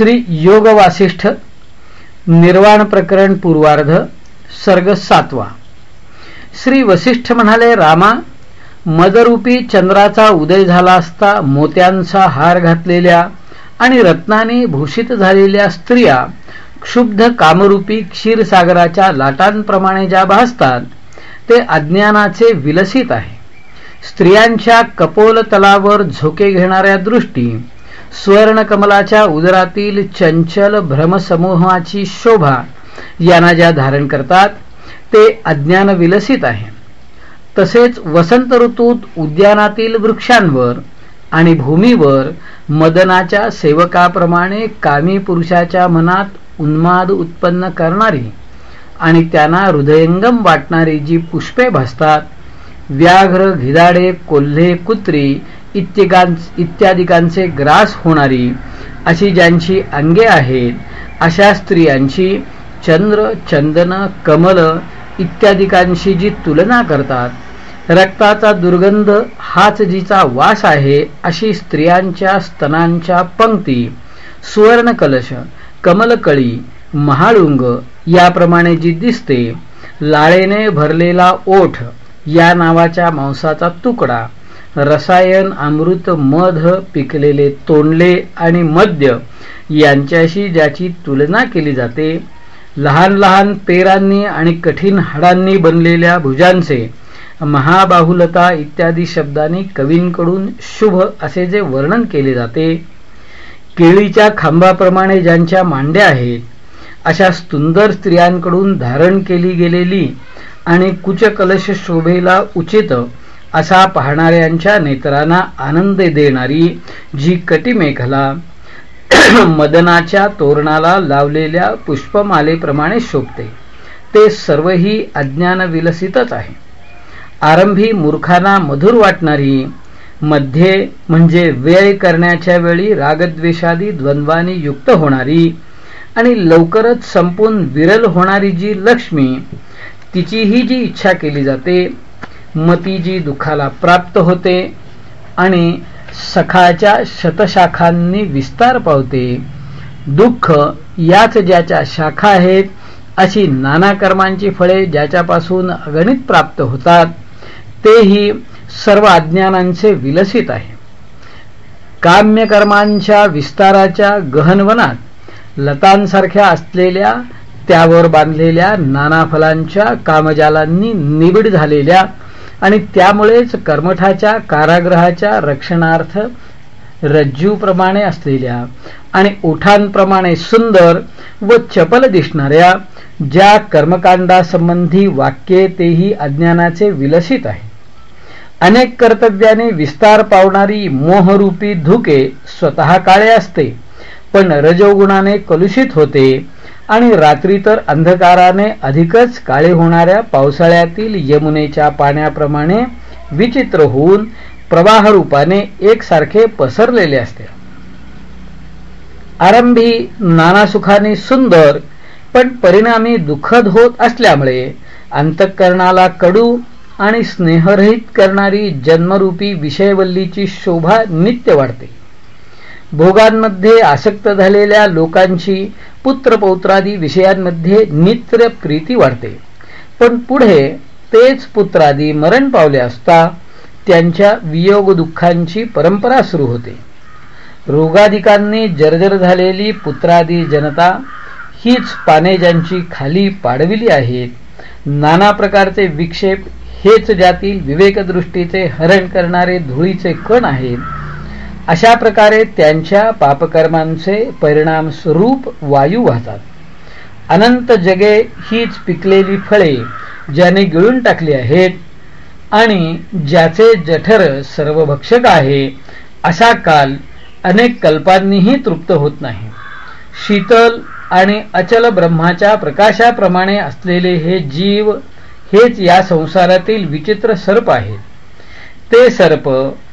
श्री योग वासिष्ठ निर्वाण प्रकरण पूर्वार्ध सर्ग सातवा. श्री वसिष्ठ म्हणाले रामा मदरूपी चंद्राचा उदय झाला असता मोत्यांचा हार घातलेल्या आणि रत्नाने भूषित झालेल्या स्त्रिया क्षुब्ध कामरूपी क्षीरसागराच्या लाटांप्रमाणे ज्या भासतात ते अज्ञानाचे विलसित आहे. स्त्रियांच्या कपोल तलावर झोके घेणाऱ्या दृष्टी स्वर्णकमलाच्या उदरातील चंचल भ्रमसमूहाची शोभा यांना ज्या धारण करतात ते अज्ञान विलसित आहे. तसेच वसंत ऋतूत उद्यानातील वृक्षांवर आणि भूमीवर मदनाच्या सेवकाप्रमाणे कामी पुरुषाच्या मनात उन्माद उत्पन्न करणारी आणि त्यांना हृदयंगम वाटणारी जी पुष्पे भासतात व्याघ्र घिदाडे कोल्हे कुत्री इत्यादिकांचे ग्रास होणारी अशी ज्यांची अंगे आहेत अशा स्त्रियांची चंद्र चंदन कमल इत्यादिकांशी जी तुलना करतात. रक्ताचा दुर्गंध हाच जिचा वास आहे अशी स्त्रियांच्या स्तनांच्या पंक्ती सुवर्ण कलश कमलकळी महाळुंग याप्रमाणे जी दिसते लाळेने भरलेला ओठ या नावाच्या मांसाचा तुकडा. रसायन अमृत मध पिकलेले तोंडले आणि मद्य यांच्याशी ज्याची तुलना केली जाते लहान लहान पेरांनी आणि कठीण हाडांनी बनलेल्या भुजांचे महाबाहुलता इत्यादी शब्दांनी कवींकडून शुभ असे जे वर्णन केले जाते. केळीच्या खांबाप्रमाणे ज्यांच्या मांड्या आहेत अशा सुंदर स्त्रियांकडून धारण केली गेलेली आणि कुचकलश शोभेला उचित असा पाहणाऱ्यांच्या नेत्रांना आनंद देणारी जी कटिमेखला मदनाच्या तोरणाला लावलेल्या पुष्पमालेप्रमाणे शोभते. ते सर्वही अज्ञान विलसितच आहे. आरंभी मूर्खांना मधुर वाटणारी मध्ये म्हणजे व्यय करण्याच्या वेळी रागद्वेषादी द्वंद्वानी युक्त होणारी आणि लवकरच संपून विरल होणारी जी लक्ष्मी तिचीही जी इच्छा केली जाते मती जी दुःखाला प्राप्त होते आणि सखाच्या शतशाखांनी विस्तार पावते. दुःख याच ज्याच्या शाखा आहेत अशी नाना कर्मांची फळे ज्याच्यापासून अगणित प्राप्त होतात तेही सर्व अज्ञानांचे विलसित आहे. काम्यकर्मांच्या विस्ताराच्या गहनवनात लतांसारख्या असलेल्या त्यावर बांधलेल्या नाना फलांच्या कामजालांनी निबिड झालेल्या आणि त्यामुळेच कर्मठाच्या कारागृहाच्या रक्षणार्थ रज्जूप्रमाणे असलेल्या आणि ओठांप्रमाणे सुंदर व चपल दिसणाऱ्या ज्या कर्मकांडासंबंधी वाक्ये तेही अज्ञानाचे विलसित आहे. अनेक कर्तव्याने विस्तार पावणारी मोहरूपी धुके स्वतः काळे असते पण रजोगुणाने कलुषित होते आणि रात्री तर अंधकाराने अधिकच काळे होणाऱ्या पावसाळ्यातील यमुनेच्या पाण्याप्रमाणे विचित्र होऊन प्रवाह रूपाने एकसारखे पसरलेले असते. आरंभी नाना सुखाने सुंदर पण परिणामी दुःखद होत असल्यामुळे अंतःकरणाला कडू आणि स्नेहरहित करणारी जन्मरूपी विषयवल्लीची शोभा नित्य वाढते. भोगांमध्ये आसक्त झालेल्या लोकांची पुत्रपौत्रादी विषयांमध्ये नित्र प्रीती वाढते. पण पुढे तेच पुत्रादी मरण पावले असता त्यांच्या वियोग दुःखांची परंपरा सुरू होते. रोगाधिकांनी जर्जर झालेली पुत्रादी जनता हीच पाने ज्यांची खाली पाडविली आहेत नाना प्रकारचे विक्षेप हेच ज्यातील विवेकदृष्टीचे हरण करणारे धुळीचे कण आहेत अशा प्रकारे त्यांच्या पापकर्मांचे परिणाम स्वरूप वायू वाहतात. अनंत जगे हीच पिकलेली फळे ज्याने गिळून टाकली आहेत आणि ज्याचे जठर सर्वभक्षक आहे असा काल अनेक कल्पांनीही तृप्त होत नाही. शीतल आणि अचल ब्रह्माच्या प्रकाशाप्रमाणे असलेले हे जीव हेच या संसारातील विचित्र सर्प आहेत. ते सर्प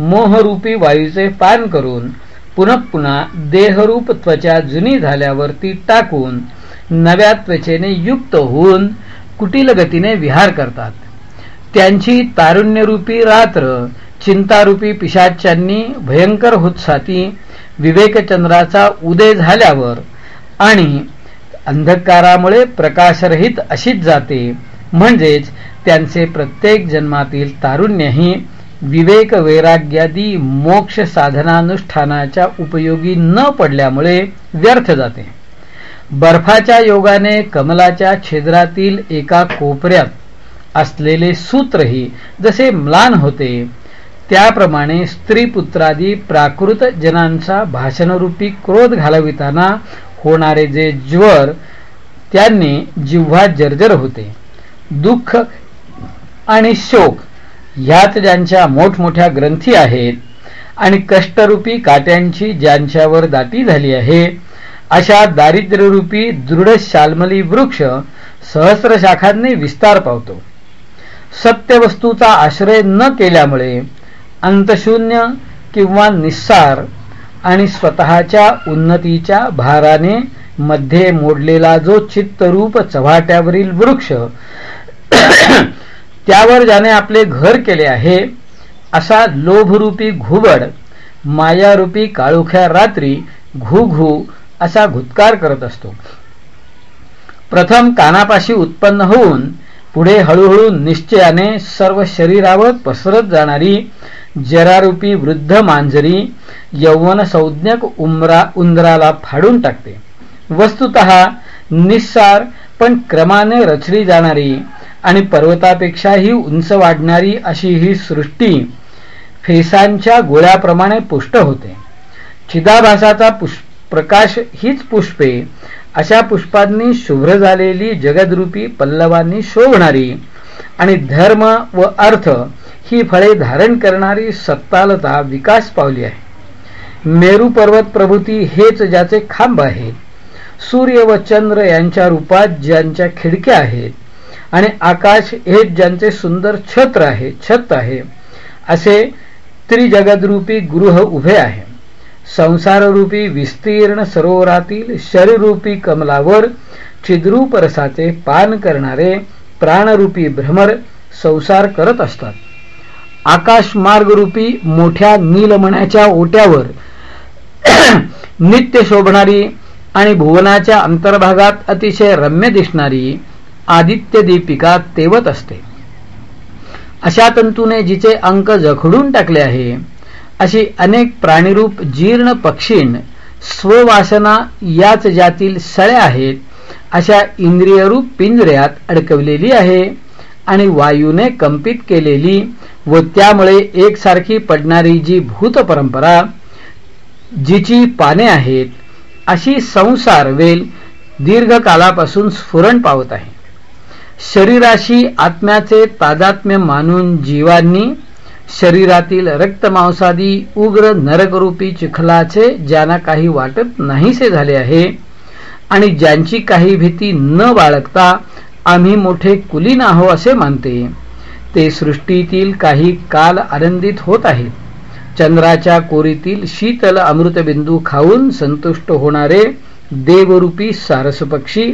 मोहरूपी वायूचे पान करून पुनः पुन्हा देहरूप त्वचा जुनी झाल्यावर ती टाकून नव्या त्वचेने युक्त होऊन कुटील गतीने विहार करतात. त्यांची तारुण्यरूपी रात्र चिंतारूपी पिशाच्यांनी भयंकर होत विवेकचंद्राचा उदय झाल्यावर आणि अंधकारामुळे प्रकाशरहित अशीच जाते. म्हणजेच त्यांचे प्रत्येक जन्मातील तारुण्यही विवेक वैराग्यादी मोक्ष साधनानुष्ठानाच्या उपयोगी न पडल्यामुळे व्यर्थ जाते. बर्फाच्या योगाने कमलाच्या छिद्रातील एका कोपऱ्यात असलेले सूत्रही जसे म्लान होते त्याप्रमाणे स्त्रीपुत्रादी प्राकृत जनांचा भाषणरूपी क्रोध घालविताना होणारे जे ज्वर त्यांनी जिव्हा जर्जर होते दुःख आणि शोक ह्यात ज्यांच्या मोठमोठ्या ग्रंथी आहेत आणि कष्टरूपी काट्यांची ज्यांच्यावर दाटी झाली आहे अशा दारिद्र्यरूपी दृढ शालमली वृक्ष सहस्र शाखांनी विस्तार पावतो. सत्यवस्तूचा आश्रय न केल्यामुळे अंतशून्य किंवा निस्सार आणि स्वतःच्या उन्नतीच्या भाराने मध्ये मोडलेला जो चित्तरूप चव्हाट्यावरील वृक्ष त्यावर ज्याने आपले घर केले आहे असा लोभरूपी घुबड मायारूपी काळोख्या रात्री घू घू असा घुतकार करत असतो. प्रथम कानापाशी उत्पन्न होऊन पुढे हळूहळू निश्चयाने सर्व शरीरावर पसरत जाणारी जरारूपी वृद्ध मांजरी यौवन संज्ञक उमरा उंदराला फाडून टाकते. वस्तुत निस्सार पण क्रमाने रचली जाणारी आणि पर्वतापेक्षाही उंच वाढणारी अशी ही सृष्टी फेसांच्या गोळ्याप्रमाणे पुष्ट होते. चिदाभासाचा प्रकाश हीच पुष्पे अशा पुष्पांनी शुभ्र झालेली जगदरूपी पल्लवांनी शोभणारी आणि धर्म व अर्थ ही फळे धारण करणारी सत्तालता विकास पावली आहे. मेरू पर्वत प्रभूती हेच ज्याचे खांब आहेत सूर्य व चंद्र यांच्या रूपात ज्यांच्या खिडक्या आहेत आणि आकाश हे ज्यांचे सुंदर छत्र आहे छत आहे असे त्रिजगदरूपी गृह उभे आहे. संसाररूपी विस्तीर्ण सरोवरातील शरीरूपी कमलावर छिद्रूप रसाचे पान करणारे प्राणरूपी भ्रमर संसार करत असतात. आकाशमार्गरूपी मोठ्या नीलमण्याच्या ओट्यावर नित्य शोभणारी आणि भुवनाच्या अंतर्भागात अतिशय रम्य दिसणारी आदित्य दीपिका तेवत असते. अशा तंतूने जिचे अंक जखडून टाकले आहे अशी अनेक प्राणीरूप जीर्ण पक्षीण स्ववासना याच जातील सळ्या आहेत अशा इंद्रियरूप पिंजऱ्यात अडकवलेली आहे आणि वायूने कंपित केलेली व त्यामुळे एकसारखी पडणारी जी भूत परंपरा जिची पाने आहेत अशी संसार वेल दीर्घकालापासून स्फुरण पावत आहे. शरीराशी आत्म्याचे तादात्म्य मानून जीवांनी शरीरातील रक्तमांसादी उग्र नरकरूपी चिखलाचे ज्यांना काही वाटत नाहीसे झाले आहे आणि ज्यांची काही भीती न बाळगता आम्ही मोठे कुलीन आहो असे मानते. ते सृष्टीतील काही काल आनंदित होत आहेत. चंद्राच्या कोरीतील शीतल अमृतबिंदू खाऊन संतुष्ट होणारे देवरूपी सारसपक्षी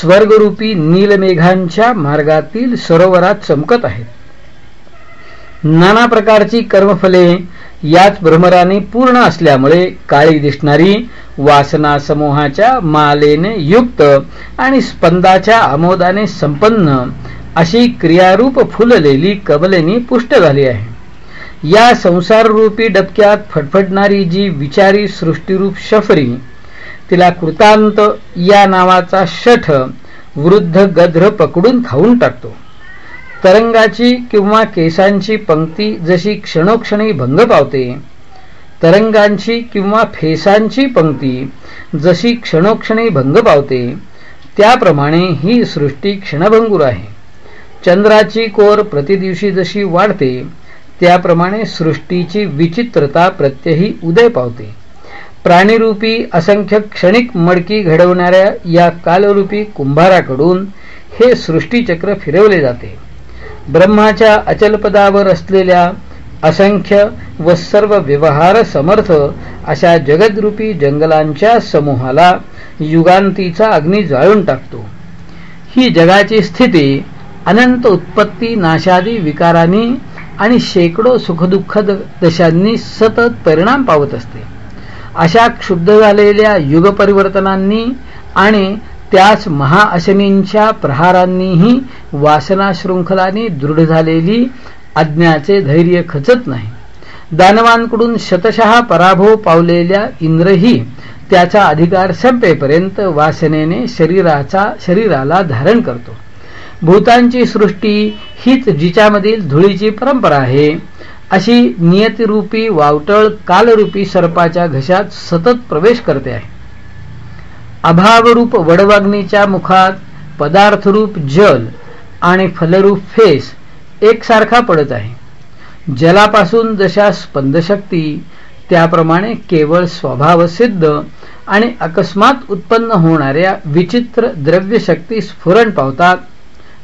स्वर्गरूपी नीलमेघांच्या मार्गातील सरोवरात चमकत आहेत. नाना प्रकारची कर्मफले याच भ्रमराने पूर्ण असल्यामुळे काळी दिसणारी वासना समूहाच्या मालेने युक्त आणि स्पंदाच्या आमोदाने संपन्न अशी क्रियारूप फुललेली कबलेनी पुष्ट झाली आहे. या संसाररूपी डबक्यात फटफटणारी जी विचारी सृष्टीरूप शफरी तिला कृतांत या नावाचा शठ वृद्ध गध्र पकडून खाऊन टाकतो. तरंगाची किंवा केसांची पंक्ती जशी क्षणोक्षणी भंग पावते तरंगांची किंवा फेसांची पंक्ती जशी क्षणोक्षणी भंग पावते त्याप्रमाणे ही सृष्टी क्षणभंगूर आहे. चंद्राची कोर प्रतिदिवशी जशी वाढते त्याप्रमाणे सृष्टीची विचित्रता प्रत्यही उदय पावते. प्राणीरूपी असंख्य क्षणिक मडकी घडवणाऱ्या या कालरूपी कुंभाराकडून हे सृष्टीचक्र फिरवले जाते. ब्रह्माच्या अचलपदावर असलेल्या असंख्य व सर्व व्यवहार समर्थ अशा जगदरूपी जंगलांच्या समूहाला युगांतीचा अग्नी जाळून टाकतो. ही जगाची स्थिती अनंत उत्पत्ती नाशादी विकारांनी आणि शेकडो सुखदुःख दशांनी सतत परिणाम पावत असते. अशा क्षुब्ध झालेल्या युगपरिवर्तनांनी आणि त्याच महाअशनींच्या प्रहारांनीही वासना शृंखलाने दृढ झालेली अज्ञाचे धैर्य खचत नाही. दानवांकडून शतशः पराभव पावलेल्या इंद्रही त्याचा अधिकार संपेपर्यंत वासनेने शरीराचा शरीराला धारण करतो. भूतांची सृष्टी हीच जिच्यामधील धुळीची परंपरा आहे. अशी नियतिरूपी वावटळ कालरूपी सर्पाच्या घशात सतत प्रवेश करते आहे. अभावरूप वडवाग्नीच्या मुखात पदार्थरूप जल आणि फलरूप फेस एकसारखा पडत आहे. जलापासून जशा स्पंदशक्ती त्याप्रमाणे केवळ स्वभावसिद्ध आणि अकस्मात उत्पन्न होणाऱ्या विचित्र द्रव्यशक्ती स्फुरण पावतात.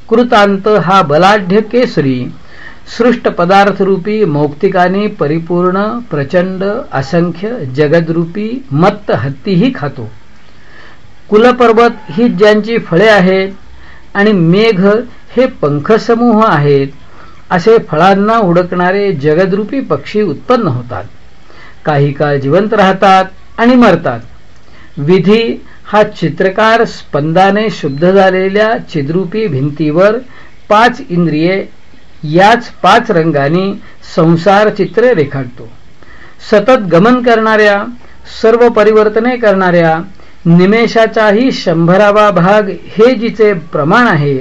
कृतांत हा बलाढ्य केसरी सृष्ट पदार्थरूपी मौक्तिकाने परिपूर्ण प्रचंड असंख्य जगदरूपी मत्त हत्तीही खातो. कुलपर्वत ही ज्यांची फळे आहेत आणि मेघ हे पंखसमूह आहेत असे फळांना उडकणारे जगदरूपी पक्षी उत्पन्न होतात. काही काळ जिवंत राहतात आणि मरतात. विधी हा चित्रकार स्पंदाने शुद्ध झालेल्या चिद्रूपी भिंतीवर पाच इंद्रिये याच पाच रंगाने संसार चित्र रेखाटतो. सतत गमन करणाऱ्या सर्व परिवर्तने करणाऱ्या निमेषाचाही शंभरावा भाग हे जिचे प्रमाण आहे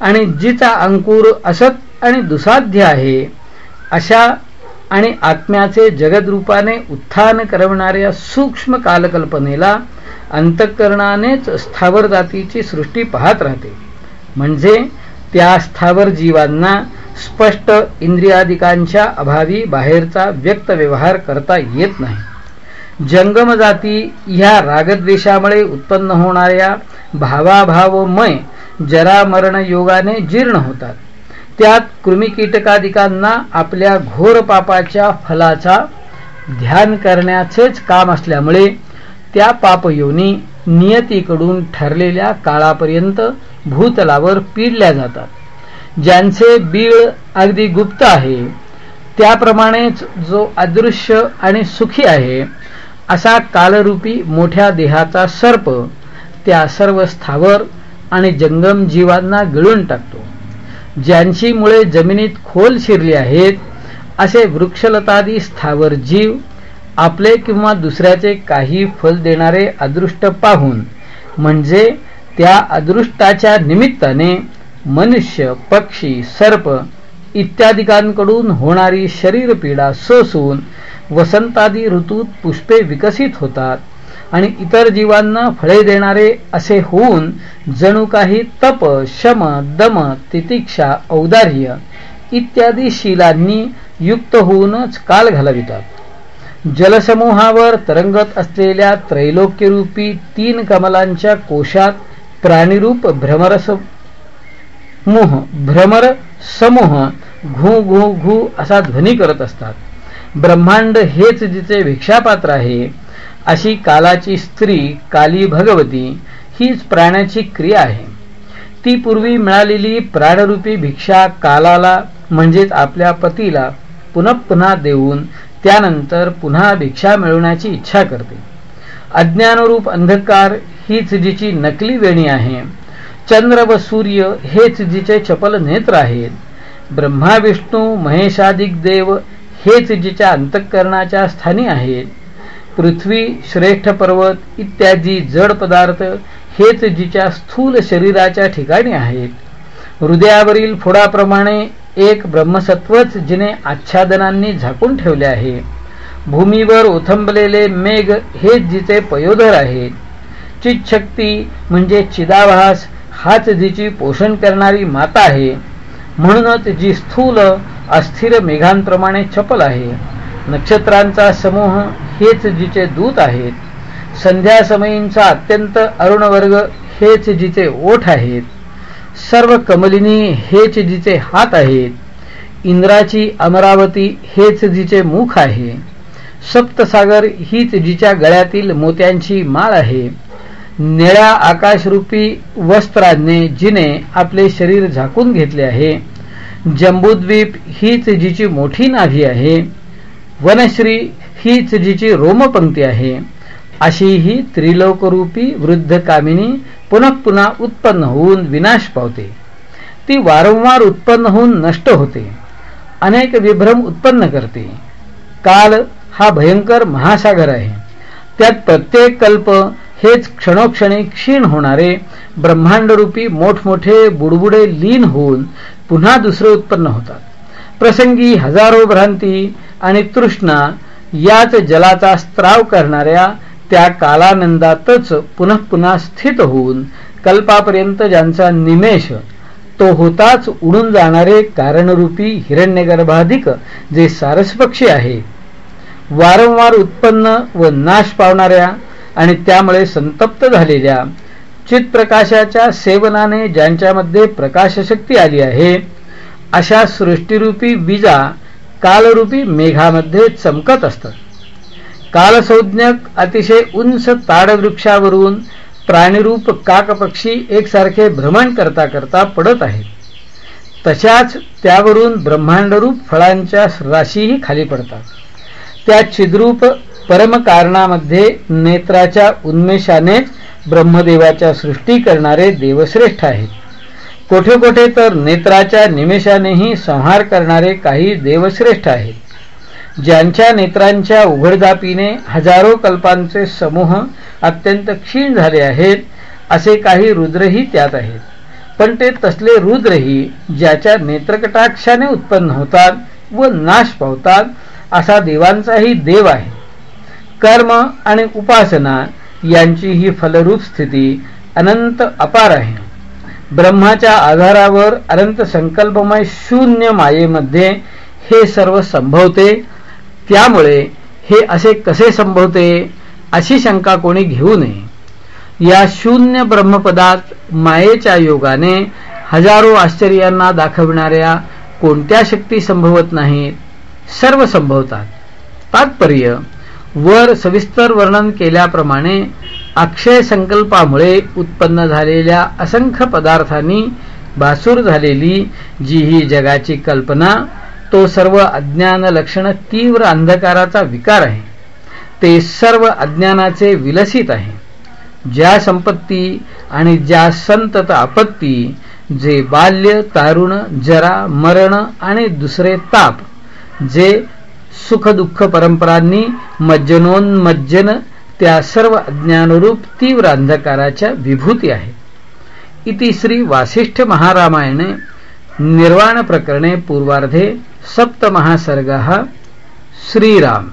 आणि जिचा अंकुर असत आणि दुसाध्य आहे अशा आणि आत्म्याचे जगदरूपाने उत्थान करवणाऱ्या सूक्ष्म कालकल्पनेला अंतःकरणानेच स्थावर जातीची सृष्टी पाहत राहते. म्हणजे त्या स्थावर जीवांना स्पष्ट इंद्रियादिकांच्या अभावी बाहेरचा व्यक्त व्यवहार करता येत नाही. जंगम जाती ह्या रागद्वेषामुळे उत्पन्न होणाऱ्या भावाभावमय जरामरण योगाने जीर्ण होतात. त्यात कृमिकीटकादिकांना आपल्या घोर पापाच्या फलाचा ध्यान करण्याचेच काम असल्यामुळे त्या पापयोनी नियतीकडून ठरलेल्या काळापर्यंत भूतलावर पिडल्या जातात. ज्यांचे बीळ अगदी गुप्त आहे त्याप्रमाणेच जो अदृश्य आणि सुखी आहे असा कालरूपी मोठ्या देहाचा सर्प त्या सर्व स्थावर आणि जंगम जीवांना गिळून टाकतो. ज्यांची मुळे जमिनीत खोल शिरली आहेत असे वृक्षलतादी स्थावर जीव आपले किंवा दुसऱ्याचे काही फल देणारे अदृष्ट पाहून म्हणजे त्या अदृष्टाच्या निमित्ताने मनुष्य पक्षी सर्प इत्यादिकांकडून होणारी शरीरपीडा सोसून वसंतादी ऋतूत पुष्पे विकसित होतात आणि इतर जीवांना फळे देणारे असे होऊन जणू काही तप शम दम तितिक्षा औदार्य इत्यादी शिलांनी युक्त होऊनच काल घालवितात. जलसमूहावर तरंगत असलेल्या त्रैलोक्यरूपी तीन कमलांच्या कोशात प्राणीरूप भ्रमरस मोह भ्रमर समूह घू घू घू असा ध्वनी करत असतात. ब्रह्मांड हेच जिचे भिक्षापात्र आहे. अशी कालाची स्त्री काली भगवती हीच प्राण्याची क्रिया आहे. ती पूर्वी मिळालेली प्राणरूपी भिक्षा कालाला म्हणजेच आपल्या पतीला पुनः पुन्हा देऊन त्यानंतर पुन्हा भिक्षा मिळवण्याची इच्छा करते. अज्ञानरूप अंधकार हीच जिची नकली वेणी आहे. चंद्र व सूर्य हेच जिचे चपल नेत्र आहेत. ब्रह्मा विष्णू महेशादिक देव हेच जिच्या अंतःकरणाच्या स्थानी आहेत. पृथ्वी श्रेष्ठ पर्वत इत्यादी जड पदार्थ हेच जिच्या स्थूल शरीराच्या ठिकाणी आहेत. हृदयावरील फोडाप्रमाणे एक ब्रह्मसत्वच जिने आच्छादनांनी झाकून ठेवले आहे. भूमीवर ओथंबलेले मेघ हेच जिचे पयोधर आहेत. चितशक्ती म्हणजे चिदाभास हाच जिची पोषण करणारी माता आहे म्हणूनच जी स्थूल अस्थिर मेघांप्रमाणे चपल आहे. नक्षत्रांचा समूह हेच जिचे दूत आहेत. संध्या समयींचा अत्यंत अरुणवर्ग हेच जिचे ओठ आहेत. सर्व कमलिनी हेच जिचे हात आहेत. इंद्राची अमरावती हेच जिचे मुख आहे. सप्तसागर हीच जिच्या गळ्यातील मोत्यांची माळ आहे. निळ्या आकाशरूपी वस्त्राने जिने आपले शरीर झाकून घेतले आहे. जम्बूद्वीप हीच जिची मोठी नाभी आहे. वनश्री हीच जिची रोमपंक्ती आहे. अशी ही त्रिलोकरूपी वृद्ध कामिनी पुन्हा पुन्हा उत्पन्न होऊन विनाश पावते. ती वारंवार उत्पन्न होऊन नष्ट होते. अनेक विभ्रम उत्पन्न करते. काल हा भयंकर महासागर आहे. त्यात प्रत्येक कल्प हेच क्षणोक्षणी क्षीण होणारे ब्रह्मांडरूपी मोठमोठे बुडबुडे लीन होऊन पुन्हा दुसरे उत्पन्न होतात. प्रसंगी हजारो भ्रांती आणि तृष्णा याच जलाचा स्त्राव करणाऱ्या त्या कालानंदातच पुन्हा पुन्हा स्थित होऊन कल्पापर्यंत ज्यांचा निमेष तो होताच उडून जाणारे कारणरूपी हिरण्यगर्भाधिक जे सारसपक्षी आहे वारंवार उत्पन्न व नाश पावणाऱ्या आणि त्यामुळे संतप्त झालेल्या चितप्रकाशाच्या सेवनाने ज्यांच्यामध्ये प्रकाशशक्ती आली आहे अशा सृष्टीरूपी विजा कालरूपी मेघामध्ये चमकत असतात. कालसंज्ञक अतिशय उंच ताडवृक्षावरून प्राणीरूप काकपक्षी एकसारखे भ्रमण करता करता पडत आहेत. तशाच त्यावरून ब्रह्मांडरूप फळांच्या राशीही खाली पडतात. त्या छिद्रूप परमकारणामध्ये नेत्राच्या उन्मेषानेच ब्रह्मदेवाच्या सृष्टी करणारे देवश्रेष्ठ आहेत. कोठे कोठे तर नेत्राच्या निमेषानेही संहार करणारे काही देवश्रेष्ठ आहेत. ज्यांच्या नेत्रांच्या उघडदापीने हजारो कल्पांचे समूह अत्यंत क्षीण झाले आहेत असे काही रुद्रही त्यात आहेत. पण ते तसले रुद्रही ज्याच्या नेत्रकटाक्षाने उत्पन्न होतात व नाश पावतात असा देवांचाही देव आहे. कर्म आणि उपासना यांची ही फलरूप स्थिती अनंत अपार आहे. ब्रह्माच्या आधारावर अनंत संकल्पमय शून्य मायेमध्ये हे सर्व संभवते. त्यामुळे हे असे कसे संभवते अशी शंका कोणी घेऊ नये. या शून्य ब्रह्मपदात मायेच्या योगाने हजारो आश्चर्यांना दाखविणाऱ्या कोणत्या शक्ती संभवत नाहीत? सर्व संभवतात. तात्पर्य वर सविस्तर वर्णन केल्याप्रमाणे अक्षय संकल्पामुळे उत्पन्न झालेल्या असंख्य पदार्थांनी बासूर झालेली जी ही जगाची कल्पना तो सर्व अज्ञान लक्षण तीव्र अंधकाराचा विकार आहे. ते सर्व अज्ञानाचे विलसित आहे. ज्या संपत्ती आणि ज्या संतत आपत्ती जे बाल्य तारुण जरा मरण आणि दुसरे ताप जे सुख दुःख परंपरांनी मज्जनोन्मज्जन त्या सर्व अज्ञानरूप तीव्र अंधकाराच्या विभूती आहेत इति श्री वासिष्ठ महारामायणे निर्वाण प्रकरणे पूर्वार्धे सप्तमहासर्ग श्रीराम.